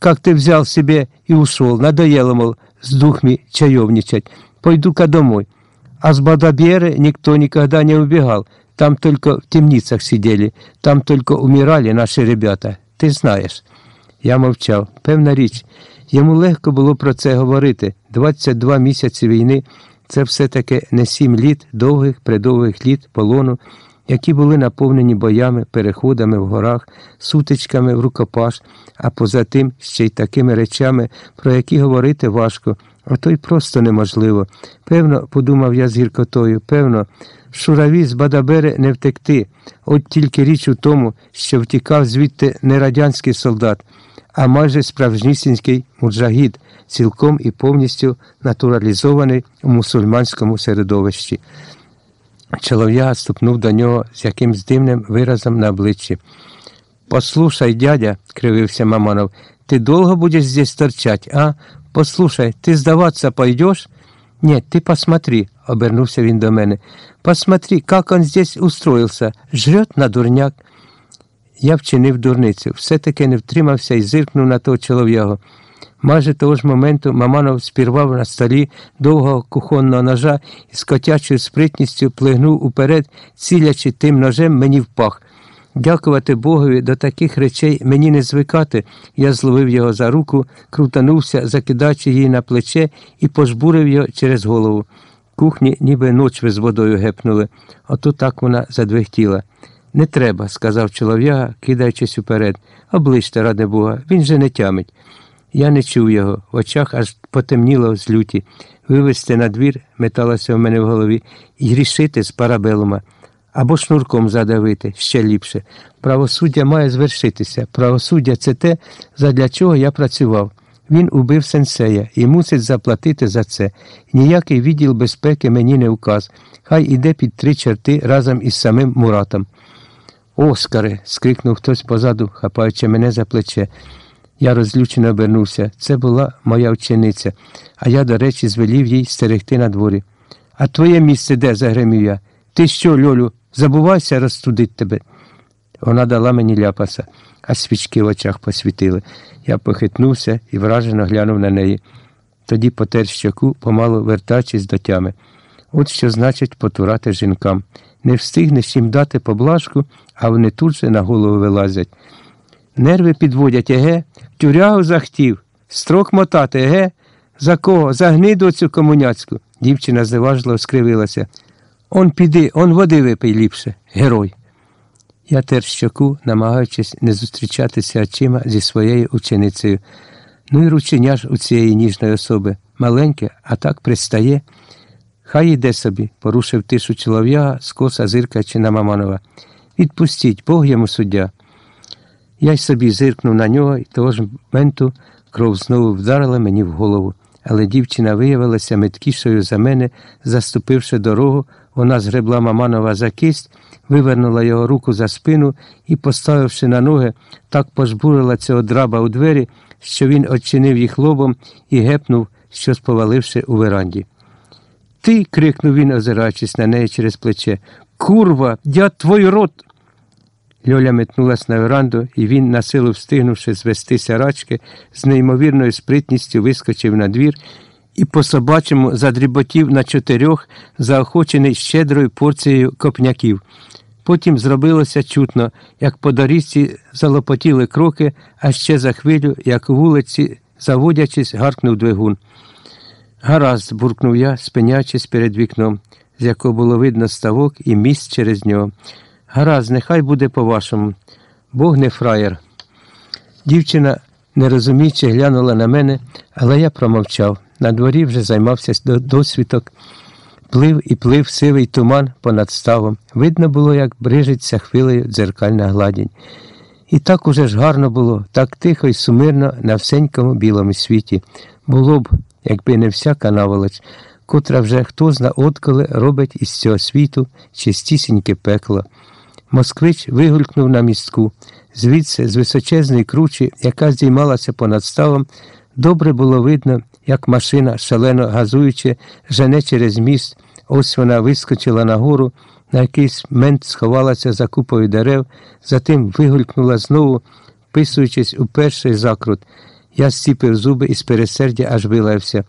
как ты взял себе и ушел, надоело, мол, с духами чаевничать, пойду-ка домой. А с Бадаберы никто никогда не убегал, там только в темницах сидели, там только умирали наші ребята, ти знаєш. Я мовчав. Певна річ, йому легко було про це говорити. 22 місяці війни це все-таки не сім літ довгих, придовгих літ полону, які були наповнені боями, переходами в горах, сутичками в рукопаш, а поза тим ще й такими речами, про які говорити важко, а то й просто неможливо. Певно, подумав я з гіркотою, певно, шураві з Бадабери не втекти. От тільки річ у тому, що втікав звідти не радянський солдат, а майже справжнісінький муджагід, цілком і повністю натуралізований у мусульманському середовищі. Чолов'я ступнув до нього з якимсь дивним виразом на обличчі. Послушай, дядя, кривився Мамонов, ты долго будешь здесь торчать, а? Послушай, ты сдаваться пойдешь? Нет, ты посмотри, обернувся він до мене. Посмотри, как он здесь устроился, жрет на дурняк. Я вчинив дурницю, все-таки не втримався і зиркнув на того чолов'ягу. Майже того ж моменту Маманов спірвав на столі довгого кухонного ножа і з котячою спритністю плигнув уперед, цілячи тим ножем мені в пах. Дякувати Богові, до таких речей мені не звикати. Я зловив його за руку, крутанувся, закидаючи її на плече і пожбурив його через голову. Кухні ніби ночви з водою гепнули, ото так вона задвихтіла. Не треба, сказав чолов'яга, кидаючись уперед. Обличте, ради Бога, він же не тямить. Я не чув його, в очах аж потемніло з люті. Вивезти на двір, металося в мене в голові, і рішити з парабелума. Або шнурком задавити ще ліпше. Правосуддя має звершитися. Правосуддя це те, задля чого я працював. Він убив сенсея і мусить заплатити за це. Ніякий відділ безпеки мені не указ. Хай іде під три черти разом із самим Муратом. Оскаре. скрикнув хтось позаду, хапаючи мене за плече. Я розлючено обернувся. Це була моя вчениця, а я, до речі, звелів їй стерегти на дворі. А твоє місце де? загримів я. Ти що, Льолю, забувайся розстудить тебе. Вона дала мені ляпаса, а свічки в очах посвітили. Я похитнувся і вражено глянув на неї. Тоді потер щоку, помалу вертаючись до тями. От що значить потурати жінкам. Не встигнеш їм дати поблажку, а вони тут же на голову вилазять. Нерви підводять, еге, тюрягу захтів, строк мотати, еге? За кого? За гниду цю комуняцьку. Дівчина зневажливо скривилася. Он піди, он води випий ліпше, герой. Я тер щоку, намагаючись не зустрічатися очима зі своєю ученицею. Ну і рученя ж у цієї ніжної особи. Маленьке, а так пристає. Хай іде собі, порушив тишу чолов'яга, скоса зиркаючи на Мамонова. Відпустіть, Бог йому суддя. Я й собі зиркнув на нього, і того ж моменту кров знову вдарила мені в голову. Але дівчина виявилася меткішою за мене, заступивши дорогу, вона згребла Маманова за кисть, вивернула його руку за спину і, поставивши на ноги, так пожбурила цього драба у двері, що він очинив їх лобом і гепнув, щось поваливши у веранді. Ти. крикнув він, озираючись на неї через плече. Курва, я твой рот. Льоля метнулась на веранду, і він, насилу встигнувши звестися рачки, з неймовірною спритністю вискочив на двір і по собачому задріботів на чотирьох, заохочений щедрою порцією копняків. Потім зробилося чутно, як по доріжці залопотіли кроки, а ще за хвилю, як у вулиці, заводячись, гаркнув двигун. Гаразд, буркнув я, спиняючись перед вікном, з якого було видно ставок і міст через нього. Гаразд, нехай буде по-вашому. Бог не фраєр. Дівчина, не розуміючи, глянула на мене, але я промовчав. На дворі вже займався досвідок. Плив і плив сивий туман понад ставом. Видно було, як брижиться хвилею дзеркальна гладінь. І так уже ж гарно було, так тихо і сумирно на всенькому білому світі. Було б, якби не всяка наволоч, котра вже хто зна отколи робить із цього світу чистісіньке пекло. Москвич вигулькнув на містку. Звідси, з височезної кручі, яка здіймалася понад ставом, добре було видно, як машина, шалено газуючи, жене через міст, ось вона вискочила нагору, на якийсь мент сховалася за купою дерев, затим вигулькнула знову, вписуючись у перший закрут. Я зціпив зуби і з пересердя аж вилаявся.